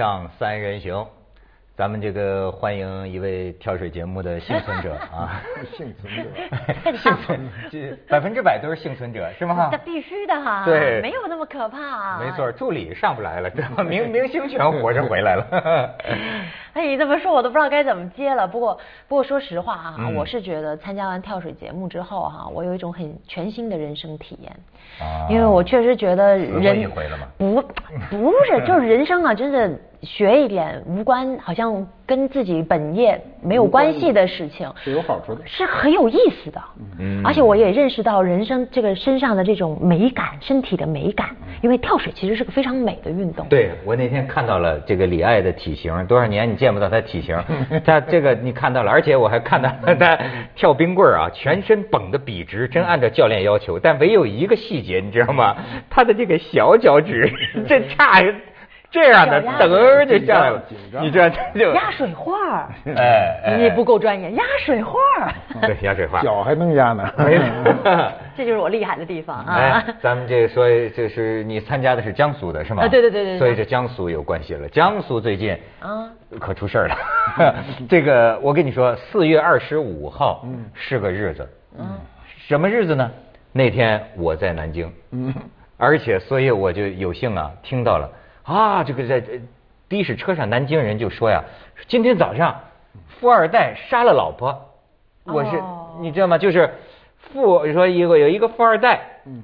锵三人行，咱们这个欢迎一位跳水节目的幸存者啊，幸存者，幸存，这百分之百都是幸存者是吗那？必须的哈，对没有那么可怕啊。没错，助理上不来了？明明星全活着回来了。哎，你这么说，我都不知道该怎么接了。不过，不过说实话啊，嗯我是觉得参加完跳水节目之后哈、我有一种很全新的人生体验。啊因为我确实觉得人回了吗不不是，就是人生啊，真的学一点无关，好像跟自己本业没有关系的事情，是有好处的。是很有意思的。嗯而且我也认识到人生这个身上的这种美感，身体的美感，因为跳水其实是个非常美的运动。对我那天看到了这个李艾的体型，多少年你见不到她体型，她这个你看到了，而且我还看到了她跳冰棍儿啊，全身绷得笔直，真按照教练要求，但唯有一个细节你知道吗？她的这个小脚趾 这差这样的噔就下来了紧张，你知道 就压水花儿，哎哎你不够专业，压水花儿，对压水花，脚还能压呢，没错。这就是我厉害的地方啊哎。，咱们这个说，这是你参加的是江苏的是吗？啊对对对对对所以这江苏有关系了。江苏最近啊可出事儿了。这个我跟你说，四月二十五号是个日子。嗯，什么日子呢？那天我在南京，嗯，而且所以我就有幸啊听到了啊，这个在在的士车上南京人就说呀，今天早上富二代杀了老婆，我是、哦。你知道吗？就是富说一个有一个富二代，嗯，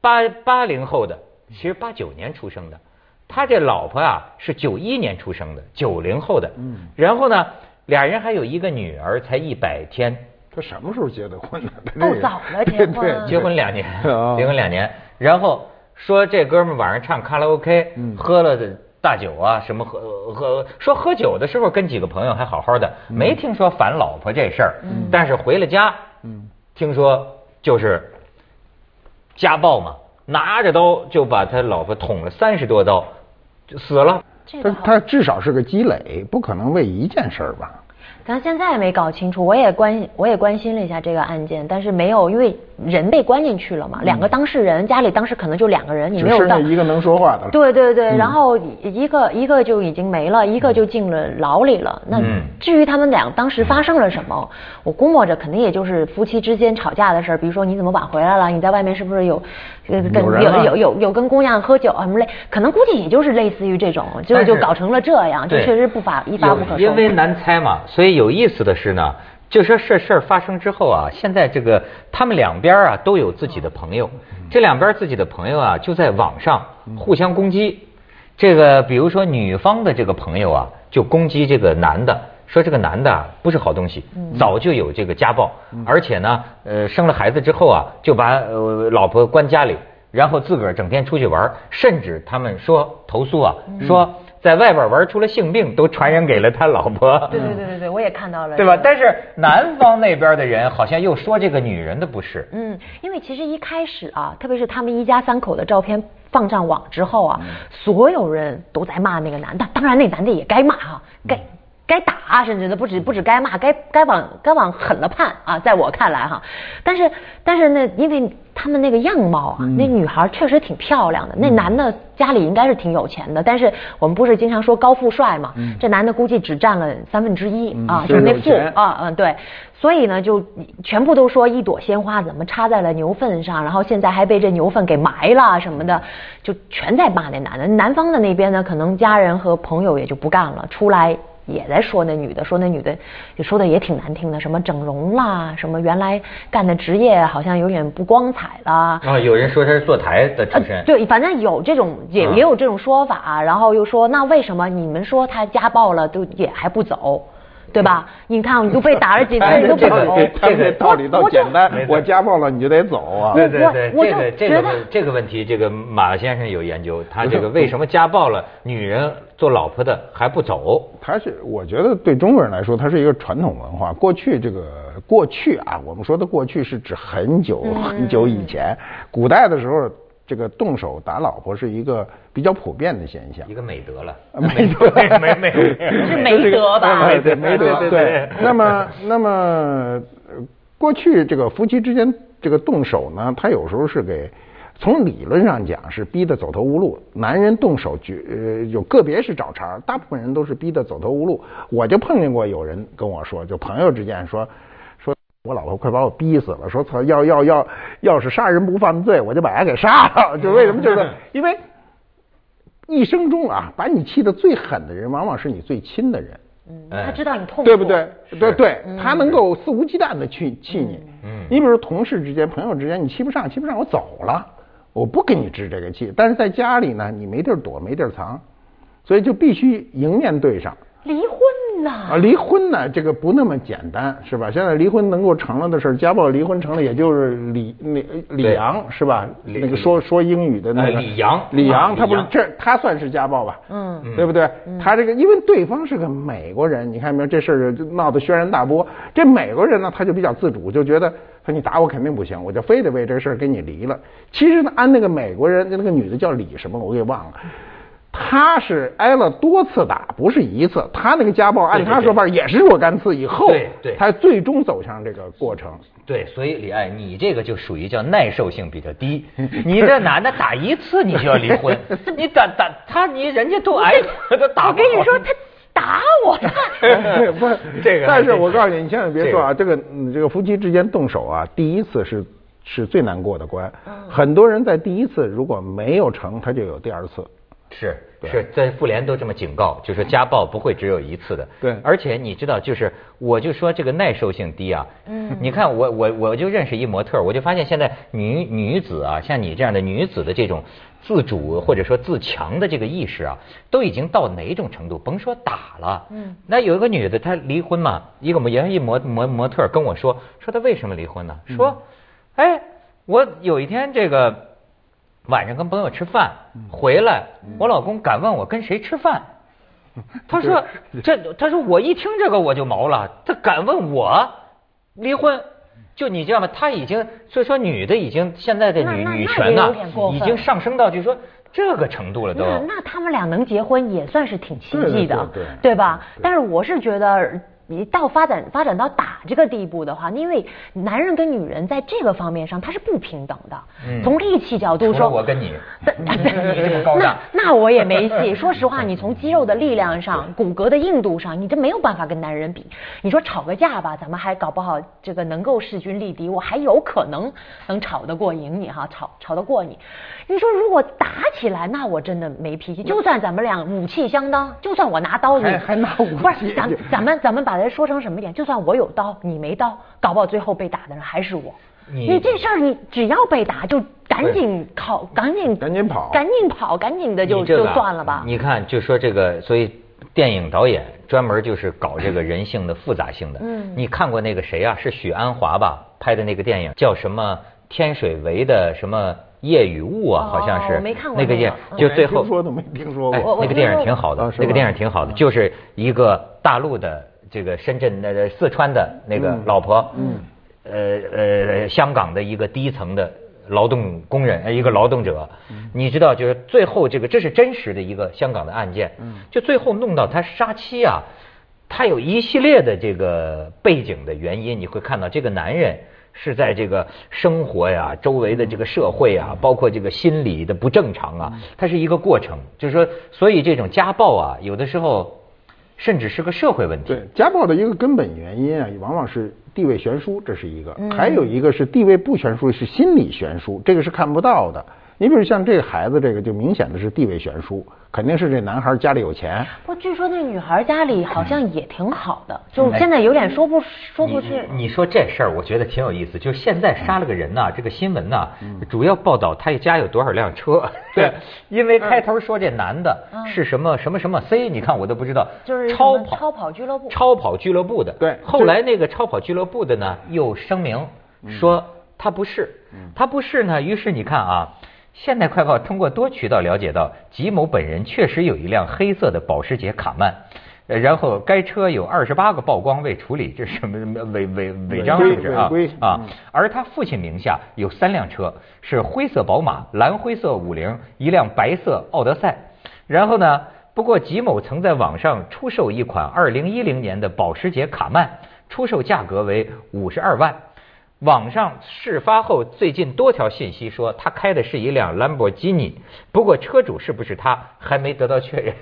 八八零后的，其实八九年出生的，他这老婆啊是九一年出生的，九零后的，嗯。然后呢，俩人还有一个女儿，才一百天，他什么时候结的婚呢？他够早了 结婚对对。结婚两年，哦。结婚两年，然后说这哥们儿晚上唱卡拉 OK，嗯。喝了大酒啊，什么喝喝说喝酒的时候跟几个朋友还好好的，没听说烦老婆这事儿，但是回了家，嗯。听说就是家暴嘛，拿着刀就把他老婆捅了三十多刀，就死了。他他至少是个积累，不可能为一件事儿吧？咱现在也没搞清楚，我也关我也关心了一下这个案件，但是没有，因为人被关进去了嘛，两个当事人家里当时可能就两个人，你没有到剩下一个能说话的。对对对，嗯然后一个一个就已经没了，一个就进了牢里了。那嗯至于他们俩当时发生了什么，我估摸着肯定也就是夫妻之间吵架的事儿，比如说你怎么晚回来了，你在外面是不是有有有有有有跟姑娘喝酒啊什么类，可能估计也就是类似于这种，就就搞成了这样，就确实不法一发不可收。因为难猜嘛，所以有意思的是呢，就说这事儿发生之后啊，现在这个他们两边啊都有自己的朋友，这两边自己的朋友啊就在网上互相攻击。这个比如说女方的这个朋友啊，就攻击这个男的，说这个男的啊不是好东西，早就有这个家暴，而且呢，呃，生了孩子之后啊，就把呃老婆关家里，然后自个儿整天出去玩，甚至他们说投诉啊，说在外边玩出了性病，都传染给了他老婆。对对对对对，我也看到了，对吧？但是男方那边的人好像又说这个女人的不是。嗯，因为其实一开始啊，特别是他们一家三口的照片放上网之后啊，所有人都在骂那个男的，当然那男的也该骂哈、该。该打，甚至都不止不止该骂，该该往该往狠了判啊！在我看来哈，但是但是呢，因为他们那个样貌啊，那女孩确实挺漂亮的，那男的家里应该是挺有钱的，但是我们不是经常说高富帅嘛，这男的估计只占了三分之一啊，就是那富啊，嗯，对，所以呢，就全部都说一朵鲜花怎么插在了牛粪上，然后现在还被这牛粪给埋了什么的，就全在骂那男的。男方的那边呢，可能家人和朋友也就不干了，出来也在说那女的，说那女的也说的也挺难听的，什么整容啦，什么原来干的职业好像有点不光彩啦。啊，有人说她是坐台的出身。呃对，反正有这种也啊也有这种说法，然后又说那为什么你们说她家暴了都也还不走，对吧？你看你都被打了几哎次，你都不这个走，这道理倒我简单我家暴了你就得走啊。对对对，这个这个问这个问题，这个马先生有研究，他这个 为什么家暴了女人做老婆的还不走？他是，我觉得对中国人来说，它是一个传统文化。过去这个过去啊，我们说的过去是指很久嗯很久以前，古代的时候，这个动手打老婆是一个比较普遍的现象。一。个美德了，美德。没没没，是美德吧？哎对，美德对对。对。那么，那么呃过去这个夫妻之间这个动手呢，他有时候是给从理论上讲是逼得走投无路，男人动手绝呃有个别是找茬，大部分人都是逼得走投无路。我就碰见过有人跟我说，就朋友之间说说我老婆快把我逼死了，说操要要要要是杀人不犯罪，我就把他给杀了。就为什么就是因为一生中啊，把你气得最狠的人，往往是你最亲的人。嗯，哎他知道你痛苦，对不对？对对，嗯他能够肆无忌惮的去气你。嗯你比如同事之间、朋友之间，你气不上，气不上，我走了，我不跟你置这个气。但是在家里呢，你没地儿躲，没地儿藏，所以就必须迎面对上。离婚啊，离婚呢，这个不那么简单，是吧？现在离婚能够成了的事儿，家暴离婚成了，也就是李那李对阳是吧？那个说说英语的那个哎李阳李啊阳，他不是这他算是家暴吧？嗯对不对？他这个因为对方是个美国人，你看没有？这事儿闹得轩然大波。这美国人呢，他就比较自主，就觉得说你打我肯定不行，我就非得为这事儿跟你离了。其实呢，按那个美国人，那个女的叫李什么，我给忘了。他是挨了多次打，不是一次。他那个家暴，按他说法也是若干次以后，对对他最终走向这个过程。对，所以李艾，你这个就属于叫耐受性比较低。你这男的打一次你就要离婚，你打打他你人家都挨 都打我跟你说，他打我，不是这个但是我告诉你，你千万别说啊，这这个嗯这个夫妻之间动手啊，第一次是是最难过的关。嗯很多人在第一次如果没有成，他就有第二次。是是，在妇联都这么警告，就说家暴不会只有一次的。对而且你知道，就是我就说这个耐受性低啊。嗯你看我我我就认识一模特儿，我就发现现在女女子啊，像你这样的女子的这种自主或者说自强的这个意识啊，都已经到哪种程度？甭说打了，嗯，那有一个女的她离婚嘛，一个模原一模模模特儿跟我说，说她为什么离婚呢？说，哎，我有一天这个。晚上跟朋友吃饭回来，我老公敢问我跟谁吃饭，他说这他说我一听这个我就毛了，他敢问我离婚，就你知道吗？他已经所以说女的已经现在的女女权呐已经上升到就是说这个程度了都。那那他们俩能结婚也算是挺奇迹的，对对对对吧？对但是我是觉得。你到发展发展到打这个地步的话，因为男人跟女人在这个方面上他是不平等的。嗯从力气角度说，我跟你 那那那我也没戏。说实话，你从肌肉的力量上、骨骼的硬度上，你这没有办法跟男人比。你说吵个架吧，咱们还搞不好这个能够势均力敌，我还有可能能吵得过赢你哈，吵吵得过你。你说如果打起来，那我真的没脾气。就算咱们俩武器相当，就算我拿刀，你还还拿武器不是咱咱们咱们把它说成什么点？就算我有刀，你没刀，搞不好最后被打的人还是我。你你这事儿，你只要被打，就赶紧跑，赶紧赶紧跑赶紧跑，赶紧的就就算了吧。你看，就说这个，所以电影导演专门就是搞这个人性的复杂性的。嗯你看过那个谁啊？是许鞍华吧？拍的那个电影叫什么？天水围的什么夜与雾啊？哦好像是我没看过那个电那个，嗯就最后听说都没听说哎过。我那个电影挺好的那个电影挺好的，就是一个大陆的这个深圳的四川的那个嗯。老婆，嗯，呃呃，香港的一个低层的劳动工人，呃一个劳动者，你知道，就是最后这个这是真实的一个香港的案件，就最后弄到他杀妻啊，他有一系列的这个背景的原因，你会看到这个男人。是在这个生活呀、周围的这个社会啊，包括这个心理的不正常啊，它是一个过程。就是说，所以这种家暴啊，有的时候甚至是个社会问题。对家暴的一个根本原因啊，往往是地位悬殊，这是一个；嗯还有一个是地位不悬殊，是心理悬殊，这个是看不到的。你比如像这个孩子，这个就明显的是地位悬殊，肯定是这男孩家里有钱。不，据说那女孩家里好像也挺好的，哎就现在有点说不说不去。你你说这事儿，我觉得挺有意思。就是现在杀了个人呐、这个新闻呐、主要报道他家有多少辆车。对，因为开头说这男的嗯是什么什么什么 C，你看我都不知道，就是超跑超跑俱乐部超跑俱乐部的。对后来那个超跑俱乐部的呢，又声明说他不是，他不是呢。于是你看啊。现代快报通过多渠道了解到，吉某本人确实有一辆黑色的保时捷卡曼，呃然后该车有二十八个曝光未处理，这是什么什么违违违章是不是啊违？啊嗯，而他父亲名下有三辆车，是灰色宝马、蓝灰色五菱、一辆白色奥德赛。然后呢，不过吉某曾在网上出售一款二零一零年的保时捷卡曼，出售价格为五十二万。网上事发后最近多条信息说他开的是一辆兰博基尼，不过车主是不是他还没得到确认。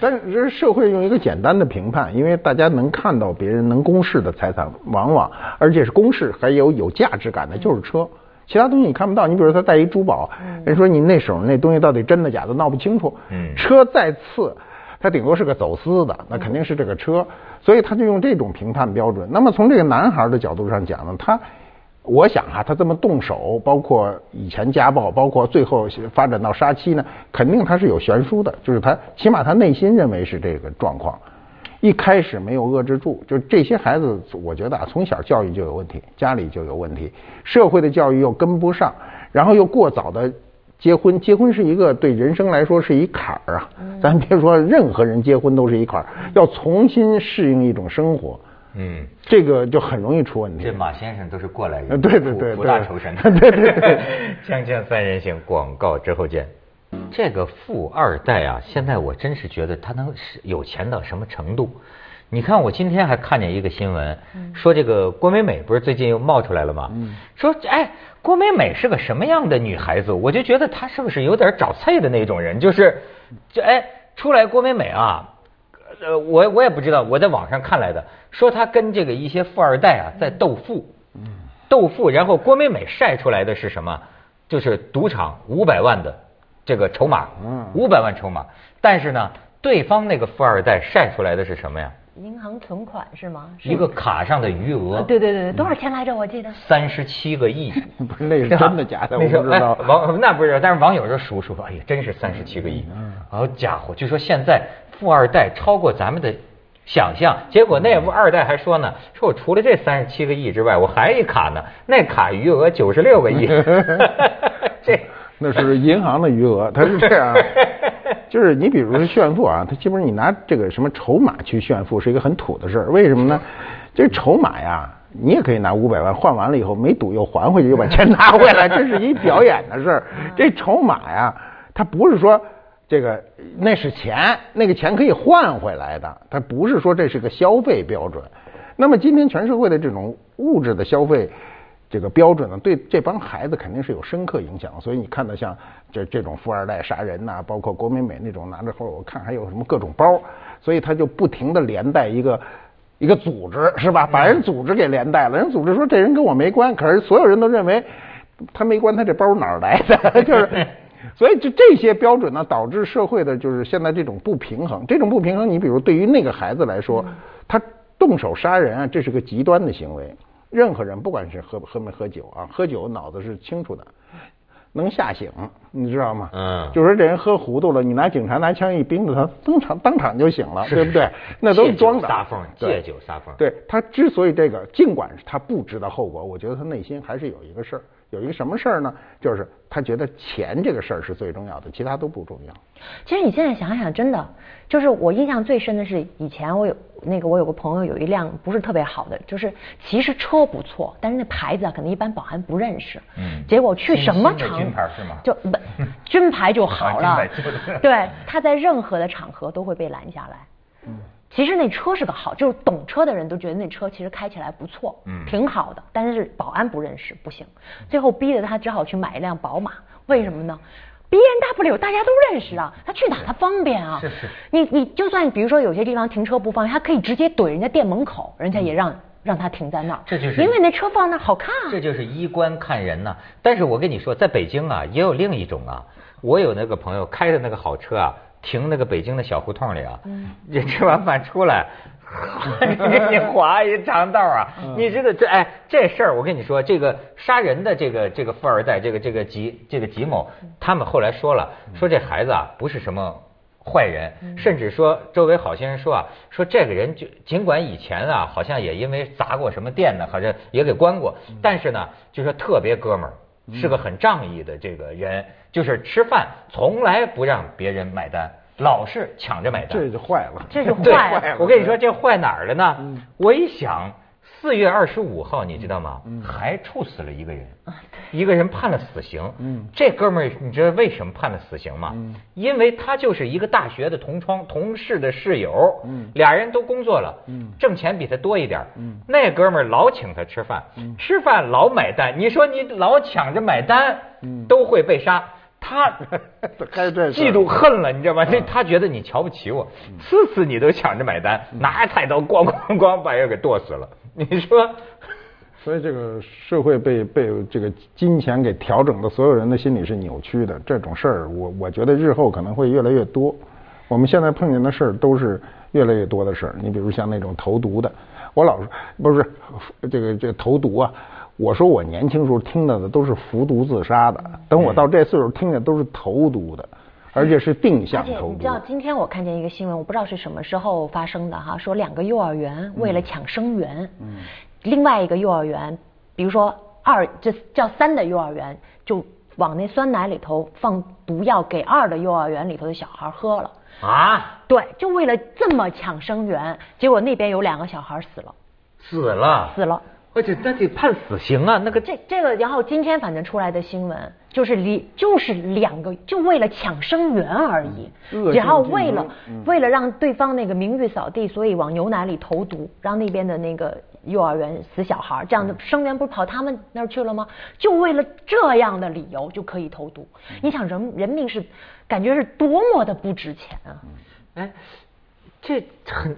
但是社会用一个简单的评判，因为大家能看到别人能公示的财产，往往而且是公示还有有价值感的，就是车。其他东西你看不到，你比如说他带一珠宝，人说你那手上那东西到底真的假的闹不清楚。嗯车再次，他顶多是个走私的，那肯定是这个车，所以他就用这种评判标准。那么从这个男孩的角度上讲呢，他，我想哈、他这么动手，包括以前家暴，包括最后发展到杀妻呢，肯定他是有悬殊的，就是他起码他内心认为是这个状况。一开始没有遏制住，就这些孩子，我觉得啊，从小教育就有问题，家里就有问题，社会的教育又跟不上，然后又过早的结婚，结婚是一个对人生来说是一坎儿啊。咱别说任何人结婚都是一坎儿，要重新适应一种生活，嗯，这个就很容易出问题这。马先生都是过来人，呃对对对苦大仇深。对对 对锵锵三人行，广告之后见。这个富二代啊，现在我真是觉得他能是有钱到什么程度？你看，我今天还看见一个新闻，说这个郭美美不是最近又冒出来了吗？说哎，郭美美是个什么样的女孩子？我就觉得她是不是有点找菜的那种人？就是，这哎，出来郭美美啊，呃，我我也不知道，我在网上看来的，说他跟这个一些富二代啊在斗富，斗富，然后郭美美晒出来的是什么？就是赌场五百万的这个筹码，嗯五百万筹码，但是呢，对方那个富二代晒出来的是什么呀？银行存款是吗？是一个卡上的余额，呃对对对对，多少钱来着？我记得三十七个亿。不是那是真的假的，我那时候不知道哎。网那不是，但是网友就数数，哎呀，真是三十七个亿。嗯好家伙，据说现在富二代超过咱们的想象。结果那富二代还说呢，说我除了这三十七个亿之外，我还一卡呢，那卡余额九十六个亿。这那是银行的余额，他是这样，就是你比如说炫富啊，他基本上你拿这个什么筹码去炫富是一个很土的事儿，为什么呢？这筹码呀，你也可以拿五百万换完了以后没赌又还回去，又把钱拿回来，这是一表演的事儿。这筹码呀，它不是说这个那是钱，那个钱可以换回来的，它不是说这是个消费标准。那么今天全社会的这种物质的消费。这个标准呢，对这帮孩子肯定是有深刻影响。所以你看到像这这种富二代杀人呐、包括郭美美那种拿着后，我看还有什么各种包，所以他就不停的连带一个一个组织，是吧？把人组织给连带了。人组织说这人跟我没关，可是所有人都认为他没关，他这包哪儿来的？就是。所以这这些标准呢，导致社会的就是现在这种不平衡。这种不平衡，你比如对于那个孩子来说，他动手杀人啊，这是个极端的行为。任何人不管是喝喝没喝酒啊，喝酒脑子是清楚的，能吓醒，你知道吗？嗯就说这人喝糊涂了，你拿警察拿枪一盯着他，当场当场就醒了，对不对？那都是装的。撒疯借酒撒疯对他之所以这个，尽管他不知道后果，我觉得他内心还是有一个事儿，有一个什么事儿呢？就是他觉得钱这个事儿是最重要的，其他都不重要。其实你现在想想，真的，就是我印象最深的是以前我有那个我有个朋友有一辆不是特别好的，就是其实车不错，但是那牌子啊可能一般保安不认识。嗯结果去什么场军牌是吗就不军牌就好了。对，他在任何的场合都会被拦下来。嗯其实那车是个好，就是懂车的人都觉得那车其实开起来不错，嗯挺好的，但是保安不认识，不行，最后逼得他只好去买一辆宝马。为什么呢？B N W 大家都认识啊，他去哪他方便啊。是是你你就算比如说有些地方停车不方便，他可以直接怼人家店门口，人家也让、让他停在那儿。这就是因为那车放那儿好看啊。这就是衣冠看人呐、但是我跟你说，在北京啊，也有另一种啊。我有那个朋友开的那个好车啊，停那个北京的小胡同里啊，这吃完饭出来，给你划一长道啊。你知道这哎这事儿，我跟你说，这个杀人的这个这个富二代，这个这个吉这个吉某，他们后来说了，说这孩子啊不是什么。坏人，甚至说周围好些人说啊，说这个人就尽管以前啊好像也因为砸过什么店呢，好像也给关过，但是呢，就说特别哥们儿，是个很仗义的这个人，就是吃饭从来不让别人买单，老是抢着买单。这就坏了，这就 坏了。我跟你说这坏哪儿了呢？我一想，四月二十五号，你知道吗？还处死了一个人，一个人判了死刑。嗯。这哥们儿，你知道为什么判了死刑吗？嗯。因为他就是一个大学的同窗、同事的室友，嗯。俩人都工作了，嗯。挣钱比他多一点。儿嗯。那哥们儿老请他吃饭，吃饭老买单。你说你老抢着买单，嗯。都会被杀。他 嫉妒恨了，你知道吗？他觉得你瞧不起我，次次你都抢着买单，拿着菜刀咣咣咣把人给剁死了。你说，所以这个社会被被这个金钱给调整的所有人的心理是扭曲的，这种事儿，我我觉得日后可能会越来越多。我们现在碰见的事儿都是越来越多的事儿。你比如像那种投毒的，我老说不是这个这个投毒啊，我说我年轻时候听到的都是服毒自杀的，等我到这岁数听的都是投毒的，而且是定向投毒且你知。道，今天我看见一个新闻，我不知道是什么时候发生的哈，说两个幼儿园为了抢生源，嗯另外一个幼儿园，比如说二这叫三的幼儿园，就往那酸奶里头放毒药给二的幼儿园里头的小孩喝了。啊，对，就为了这么抢生源，结果那边有两个小孩死了，死了，死了。而且那得判死刑啊！那个这这个，然后今天反正出来的新闻就是离就是两个，就为了抢生源而已然后为了嗯为了让对方那个名誉扫地，所以往牛奶里投毒，让那边的那个幼儿园死小孩，这样嗯的生源不是跑他们那儿去了吗？就为了这样的理由就可以投毒。嗯你想人人命是感觉是多么的不值钱啊！哎，这很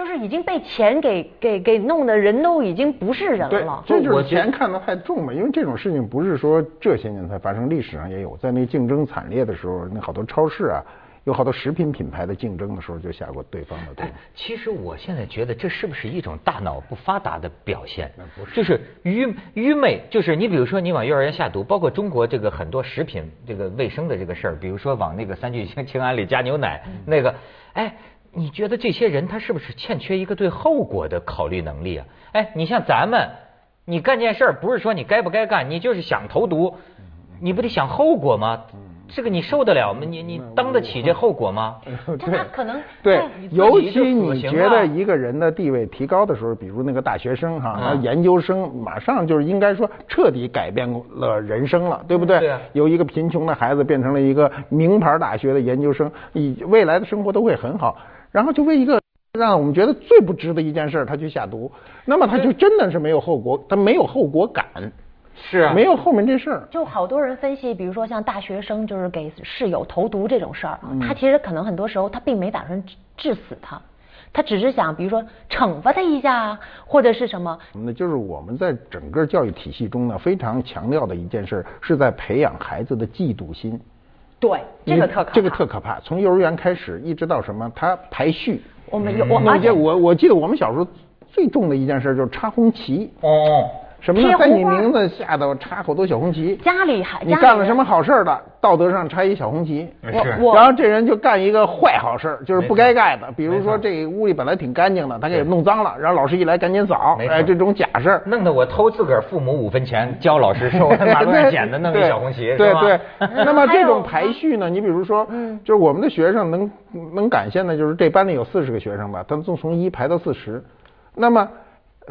就是已经被钱给给给弄得人都已经不是人对了，。这就是我钱看得太重嘛，因为这种事情不是说这些年才发生，历史上也有，在那竞争惨烈的时候，那好多超市啊，有好多食品品牌的竞争的时候就下过对方的毒哎。，其实我现在觉得这是不是一种大脑不发达的表现那不？是就是愚愚昧，就是你比如说你往幼儿园下毒，包括中国这个很多食品这个卫生的这个事儿，比如说往那个三聚氰氰胺里加牛奶，那个，哎，你觉得这些人他是不是欠缺一个对后果的考虑能力啊？哎，你像咱们，你干件事儿不是说你该不该干，你就是想投毒，你不得想后果吗？这个你受得了吗？你你当得起这后果吗？这他可能对尤其你觉得一个人的地位提高的时候，比如那个大学生哈，嗯研究生马上就是应该说彻底改变了人生了，对不对？对啊由一个贫穷的孩子变成了一个名牌大学的研究生，你未来的生活都会很好。然后就为一个让我们觉得最不值的一件事，他去下毒，那么他就真的是没有后果，他没有后果感，是啊，没有后面这事儿。就好多人分析，比如说像大学生就是给室友投毒这种事儿他其实可能很多时候他并没打算治治死他，他只是想比如说惩罚他一下啊，或者是什么。那就是我们在整个教育体系中呢，非常强调的一件事，是在培养孩子的嫉妒心。对，这个特可怕。这个特可怕。从幼儿园开始，一直到什么，他排序。我们有我我记而且我我记得我们小时候最重的一件事就是插红旗。哦，什么在你名字下头插好多小红旗。家里还你干了什么好事儿了？道德上插一小红旗。然后这人就干一个坏好事儿，就是不该干的。比如说这屋里本来挺干净的，他给弄脏了，然后老师一来赶紧扫，没错哎，这种假事儿。弄得我偷自个儿父母五分钱，教老师收，马路上捡的弄一小红旗，对对。那么这种排序呢？你比如说，嗯就是我们的学生能能感谢的，就是这班里有四十个学生吧，他们从从一排到四十，那么。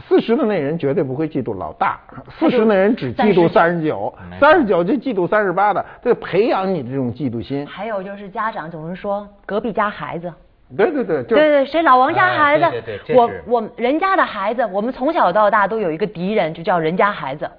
四十的那人绝对不会嫉妒老大，四十那人只嫉妒三十九，三十九就嫉妒三十八的，这培养你这种嫉妒心。还有就是家长总是说隔壁家孩子，对对对，就对对，谁老王家哎孩子，对对对我我人家的孩子，我们从小到大都有一个敌人，就叫人家孩子，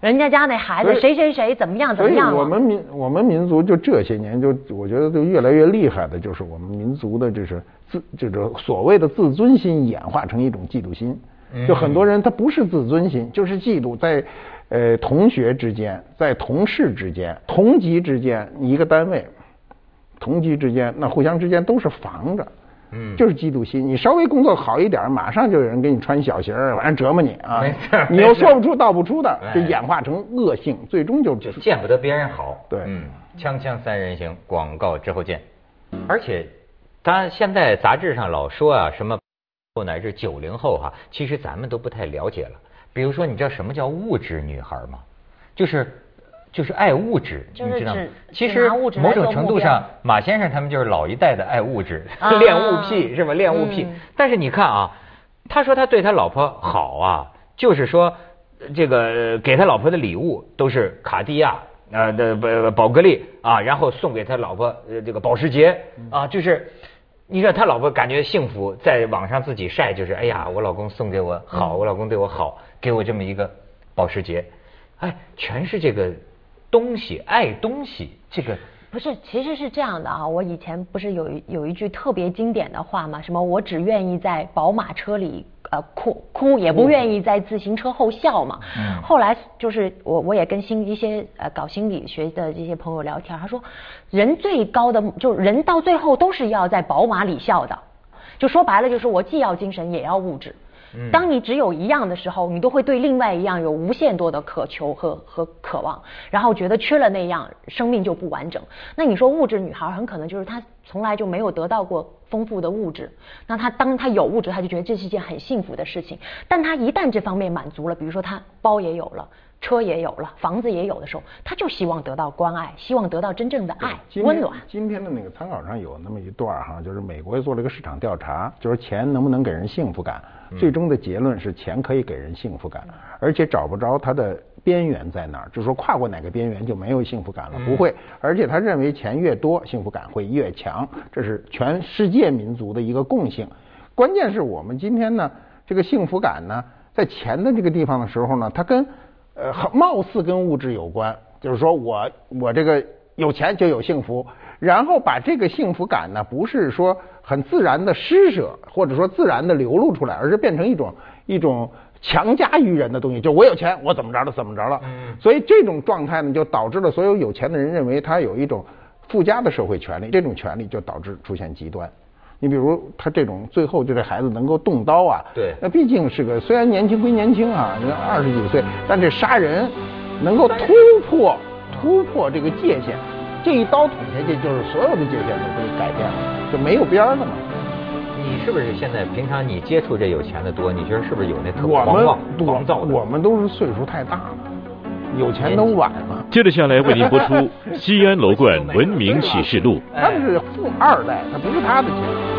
人家家那孩子谁谁谁怎么样怎么样了我们民我们民族就这些年就我觉得就越来越厉害的，就是我们民族的这是自这种所谓的自尊心演化成一种嫉妒心。就很多人他不是自尊心，就是嫉妒，在呃同学之间，在同事之间、同级之间，一个单位，同级之间，那互相之间都是防着。嗯就是嫉妒心。你稍微工作好一点，马上就有人给你穿小鞋儿，完了折磨你啊！没事儿你又说不出道不出的，哎就演化成恶性，最终就就见不得别人好。对嗯，锵锵三人行，广告之后见。而且，当然现在杂志上老说啊，什么后乃至九零后哈、其实咱们都不太了解了。比如说，你知道什么叫物质女孩吗？就是就是爱物质，就是你知道吗？其实某种程度上，马先生他们就是老一代的爱物质，啊恋物癖是吧？恋物癖。嗯但是你看啊，他说他对他老婆好啊，就是说这个给他老婆的礼物都是卡地亚呃的宝宝格丽啊，然后送给他老婆这个保时捷啊，就是你说他老婆感觉幸福，在网上自己晒，就是哎呀，我老公送给我好，我老公对我好，给我这么一个保时捷，哎，全是这个东西，爱东西，这个。不是，其实是这样的啊。我以前不是有一有一句特别经典的话吗？什么我只愿意在宝马车里呃哭哭，也不愿意在自行车后笑嘛。嗯。后来就是我我也跟心一些呃搞心理学的这些朋友聊天，他说人最高的就人到最后都是要在宝马里笑的，就说白了就是我既要精神也要物质。当你只有一样的时候，你都会对另外一样有无限多的渴求和和渴望，然后觉得缺了那样，生命就不完整。那你说物质女孩很可能就是她从来就没有得到过丰富的物质，那他当他有物质，他就觉得这是一件很幸福的事情。但他一旦这方面满足了，比如说他包也有了。车也有了，房子也有的时候，他就希望得到关爱，希望得到真正的爱、温暖。今天的那个参考上有那么一段哈，就是美国做了一个市场调查，就是钱能不能给人幸福感？最终的结论是钱可以给人幸福感，而且找不着它的边缘在哪儿，就是说跨过哪个边缘就没有幸福感了，不会。而且他认为钱越多，幸福感会越强，这是全世界民族的一个共性。关键是我们今天呢，这个幸福感呢，在钱的这个地方的时候呢，它跟呃，貌似跟物质有关，就是说我我这个有钱就有幸福，然后把这个幸福感呢，不是说很自然的施舍，或者说自然的流露出来，而是变成一种一种强加于人的东西，就我有钱，我怎么着了怎么着了。嗯。所以这种状态呢，就导致了所有有钱的人认为他有一种附加的社会权利，这种权利就导致出现极端。你比如他这种最后就这孩子能够动刀啊，对，那毕竟是个虽然年轻归年轻啊，你二十几岁，但这杀人能够突破突破这个界限，这一刀捅下去就是所有的界限都被改变了，就没有边了嘛。你是不是现在平常你接触这有钱的多？你觉得是不是有那特狂妄狂躁的？我们都是岁数太大了，有钱都晚了。接着下来为您播出 《西安楼冠文明启示录》。他们是富二代，他不是他的钱。是。